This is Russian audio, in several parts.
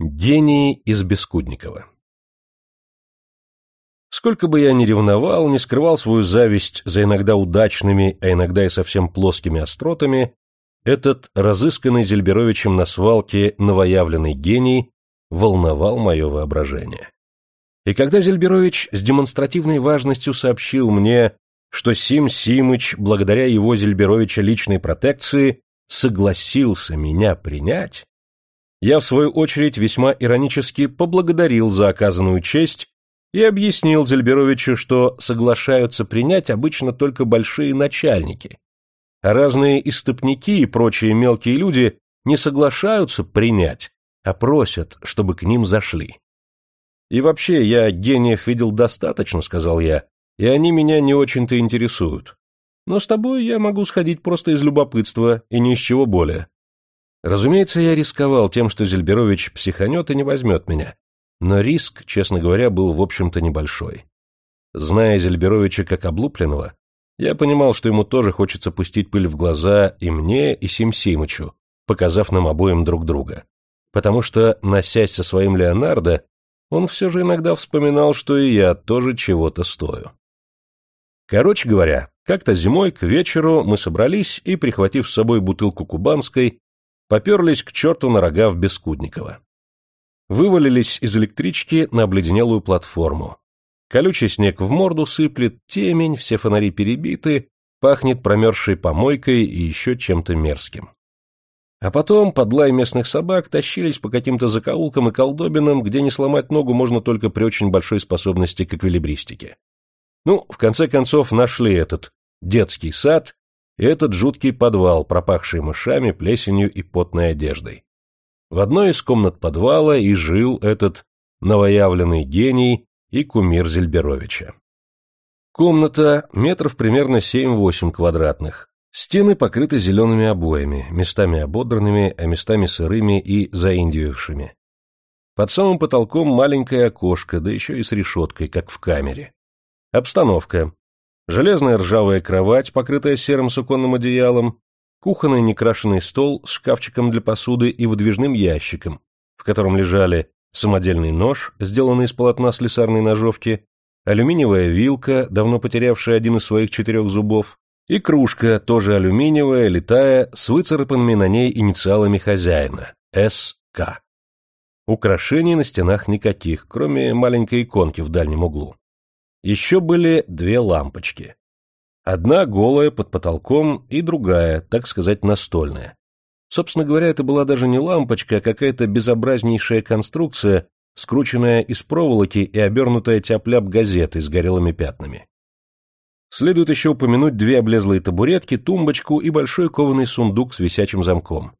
Гений из Бескудникова Сколько бы я ни ревновал, не скрывал свою зависть за иногда удачными, а иногда и совсем плоскими остротами, этот разысканный Зельберовичем на свалке новоявленный гений волновал мое воображение. И когда Зельберович с демонстративной важностью сообщил мне, что Сим Симыч, благодаря его Зельберовича личной протекции, согласился меня принять, я, в свою очередь, весьма иронически поблагодарил за оказанную честь и объяснил Зельберовичу, что соглашаются принять обычно только большие начальники, а разные истопники и прочие мелкие люди не соглашаются принять, а просят, чтобы к ним зашли. И вообще, я гениев видел достаточно, сказал я, и они меня не очень-то интересуют. Но с тобой я могу сходить просто из любопытства и ни из чего более. Разумеется, я рисковал тем, что Зельберович психанет и не возьмет меня. Но риск, честно говоря, был в общем-то небольшой. Зная Зельберовича как облупленного, я понимал, что ему тоже хочется пустить пыль в глаза и мне, и Сим Симычу, показав нам обоим друг друга. Потому что, носясь со своим Леонардо, он все же иногда вспоминал, что и я тоже чего-то стою. Короче говоря, как-то зимой к вечеру мы собрались и, прихватив с собой бутылку кубанской, поперлись к черту на рога в Бескудниково. Вывалились из электрички на обледенелую платформу. Колючий снег в морду сыплет, темень, все фонари перебиты, пахнет промерзшей помойкой и еще чем-то мерзким. А потом, под лай местных собак, тащились по каким-то закоулкам и колдобинам, где не сломать ногу можно только при очень большой способности к эквилибристике. Ну, в конце концов, нашли этот детский сад этот жуткий подвал, пропахший мышами, плесенью и потной одеждой. В одной из комнат подвала и жил этот новоявленный гений и кумир Зельберовича. Комната метров примерно 7-8 квадратных. Стены покрыты зелеными обоями, местами ободранными, а местами сырыми и заиндивившими. Под самым потолком маленькое окошко, да еще и с решеткой, как в камере. Обстановка. Железная ржавая кровать, покрытая серым суконным одеялом, кухонный некрашенный стол с шкафчиком для посуды и выдвижным ящиком, в котором лежали самодельный нож, сделанный из полотна слесарной ножовки, алюминиевая вилка, давно потерявшая один из своих четырех зубов, и кружка, тоже алюминиевая, летая, с выцарапанными на ней инициалами хозяина – СК. Украшений на стенах никаких, кроме маленькой иконки в дальнем углу. Еще были две лампочки. Одна голая под потолком и другая, так сказать, настольная. Собственно говоря, это была даже не лампочка, а какая-то безобразнейшая конструкция, скрученная из проволоки и обернутая тяп-ляп газетой с горелыми пятнами. Следует еще упомянуть две облезлые табуретки, тумбочку и большой кованый сундук с висячим замком.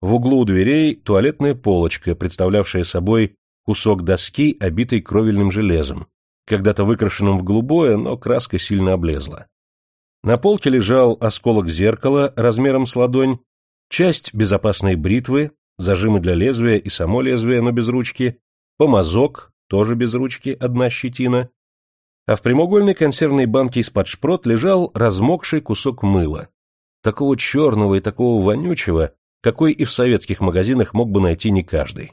В углу у дверей туалетная полочка, представлявшая собой кусок доски, обитой кровельным железом, когда-то выкрашенным в голубое, но краска сильно облезла. На полке лежал осколок зеркала размером с ладонь, часть безопасной бритвы, зажимы для лезвия и само лезвие, но без ручки, помазок, тоже без ручки, одна щетина, а в прямоугольной консервной банке из-под шпрот лежал размокший кусок мыла, такого черного и такого вонючего, какой и в советских магазинах мог бы найти не каждый.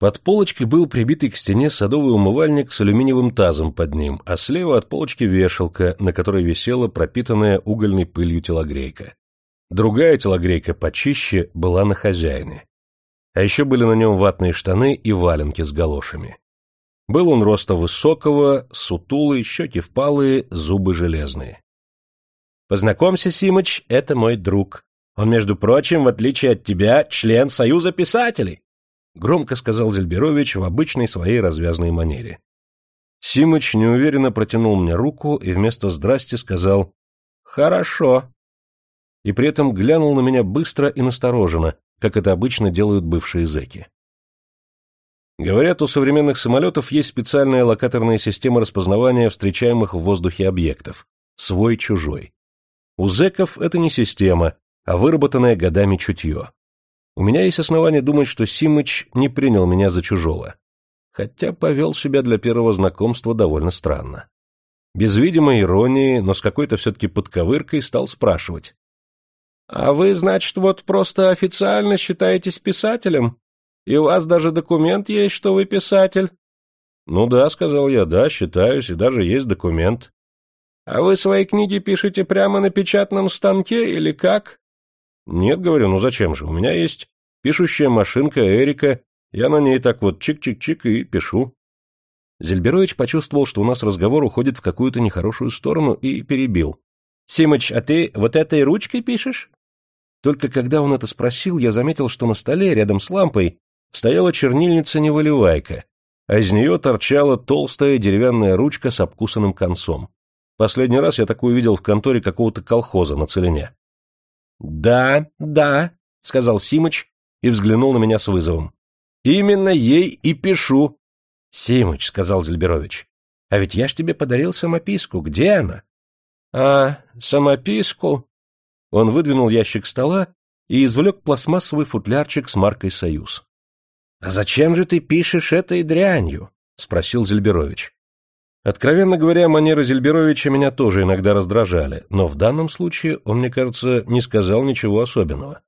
Под полочкой был прибитый к стене садовый умывальник с алюминиевым тазом под ним, а слева от полочки вешалка, на которой висела пропитанная угольной пылью телогрейка. Другая телогрейка почище была на хозяине. А еще были на нем ватные штаны и валенки с галошами. Был он роста высокого, сутулый, щеки впалые, зубы железные. «Познакомься, Симыч, это мой друг. Он, между прочим, в отличие от тебя, член Союза писателей». — громко сказал Зельберович в обычной своей развязной манере. Симыч неуверенно протянул мне руку и вместо «здрасте» сказал «хорошо». И при этом глянул на меня быстро и настороженно, как это обычно делают бывшие зэки. Говорят, у современных самолетов есть специальная локаторная система распознавания встречаемых в воздухе объектов – свой-чужой. У зэков это не система, а выработанное годами чутье. У меня есть основания думать, что Симыч не принял меня за чужого, хотя повел себя для первого знакомства довольно странно. Без видимой иронии, но с какой-то все-таки подковыркой стал спрашивать. — А вы, значит, вот просто официально считаетесь писателем? И у вас даже документ есть, что вы писатель? Ну да, сказал я, да, считаюсь, и даже есть документ. А вы свои книги пишете прямо на печатном станке или как? Нет, говорю, ну зачем же, у меня есть пишущая машинка Эрика, я на ней так вот чик-чик-чик и пишу. Зельберович почувствовал, что у нас разговор уходит в какую-то нехорошую сторону, и перебил. — Симыч, а ты вот этой ручкой пишешь? Только когда он это спросил, я заметил, что на столе, рядом с лампой, стояла чернильница-невыливайка, а из нее торчала толстая деревянная ручка с обкусанным концом. Последний раз я такую видел в конторе какого-то колхоза на целине. — Да, да, — сказал Симыч и взглянул на меня с вызовом. — Именно ей и пишу. — Симыч, — сказал Зельберович, — а ведь я ж тебе подарил самописку. Где она? — А, самописку? Он выдвинул ящик стола и извлек пластмассовый футлярчик с маркой «Союз». — А зачем же ты пишешь этой дрянью? — спросил Зельберович. Откровенно говоря, манеры Зельберовича меня тоже иногда раздражали, но в данном случае он, мне кажется, не сказал ничего особенного.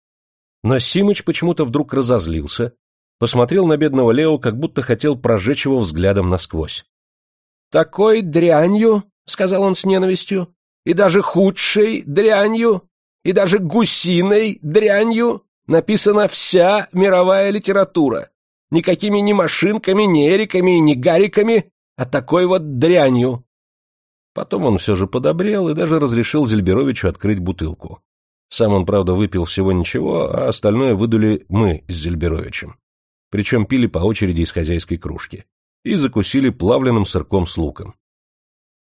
Но Симыч почему-то вдруг разозлился, посмотрел на бедного Лео, как будто хотел прожечь его взглядом насквозь. — Такой дрянью, — сказал он с ненавистью, — и даже худшей дрянью, и даже гусиной дрянью написана вся мировая литература. Никакими ни машинками, ни эриками, ни гариками, а такой вот дрянью. Потом он все же подобрел и даже разрешил Зельберовичу открыть бутылку. Сам он, правда, выпил всего ничего, а остальное выдули мы с Зельберовичем. Причем пили по очереди из хозяйской кружки. И закусили плавленным сырком с луком.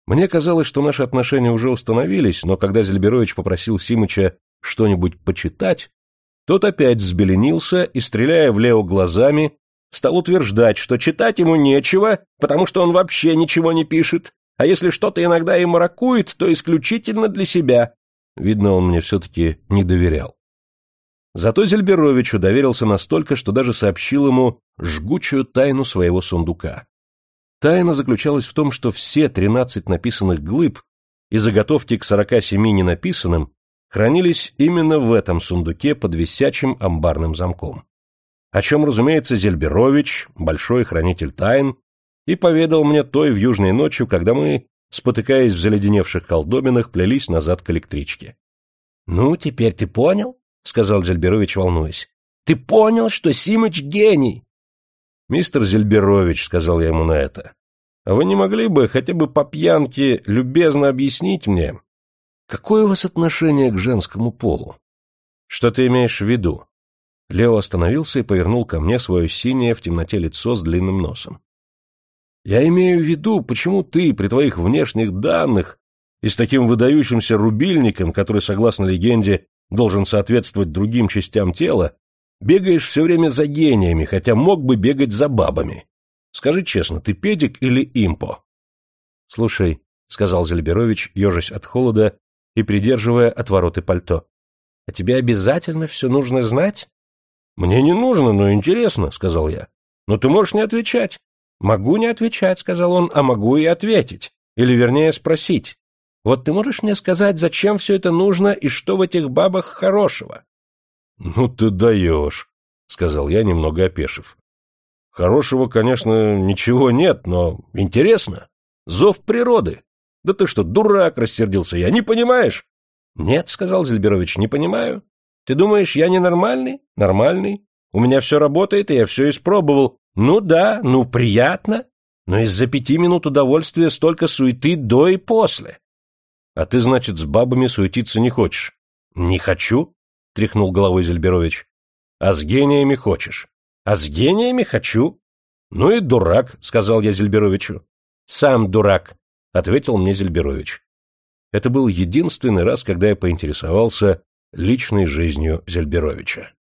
Мне казалось, что наши отношения уже установились, но когда Зельберович попросил Симыча что-нибудь почитать, тот опять взбеленился и, стреляя в Лео глазами, стал утверждать, что читать ему нечего, потому что он вообще ничего не пишет, а если что-то иногда и маракует, то исключительно для себя. Видно, он мне все-таки не доверял. Зато Зельберовичу доверился настолько, что даже сообщил ему жгучую тайну своего сундука. Тайна заключалась в том, что все тринадцать написанных глыб и заготовки к сорока семи ненаписанным хранились именно в этом сундуке под висячим амбарным замком о чем, разумеется, Зельберович, большой хранитель тайн, и поведал мне той в южной ночью, когда мы, спотыкаясь в заледеневших колдобинах, плелись назад к электричке. — Ну, теперь ты понял? — сказал Зельберович, волнуясь. — Ты понял, что Симыч гений? — Мистер Зельберович, — сказал я ему на это, — вы не могли бы хотя бы по пьянке любезно объяснить мне, какое у вас отношение к женскому полу? Что ты имеешь в виду? Лео остановился и повернул ко мне свое синее в темноте лицо с длинным носом. «Я имею в виду, почему ты при твоих внешних данных и с таким выдающимся рубильником, который, согласно легенде, должен соответствовать другим частям тела, бегаешь все время за гениями, хотя мог бы бегать за бабами. Скажи честно, ты педик или импо?» «Слушай», — сказал Зельберович, ежась от холода и придерживая отвороты пальто, — «а тебе обязательно все нужно знать?» «Мне не нужно, но интересно», — сказал я. «Но ты можешь не отвечать». «Могу не отвечать», — сказал он, — «а могу и ответить. Или, вернее, спросить. Вот ты можешь мне сказать, зачем все это нужно и что в этих бабах хорошего?» «Ну ты даешь», — сказал я, немного опешив. «Хорошего, конечно, ничего нет, но интересно. Зов природы. Да ты что, дурак, рассердился я, не понимаешь?» «Нет», — сказал Зельберович, — «не понимаю. Ты думаешь, я ненормальный? Нормальный. У меня все работает, и я все испробовал. Ну да, ну приятно. Но из-за пяти минут удовольствия столько суеты до и после. А ты, значит, с бабами суетиться не хочешь? Не хочу, тряхнул головой Зельберович. А с гениями хочешь? А с гениями хочу. Ну и дурак, сказал я Зельберовичу. Сам дурак, ответил мне Зельберович. Это был единственный раз, когда я поинтересовался, личной жизнью Зельберовича.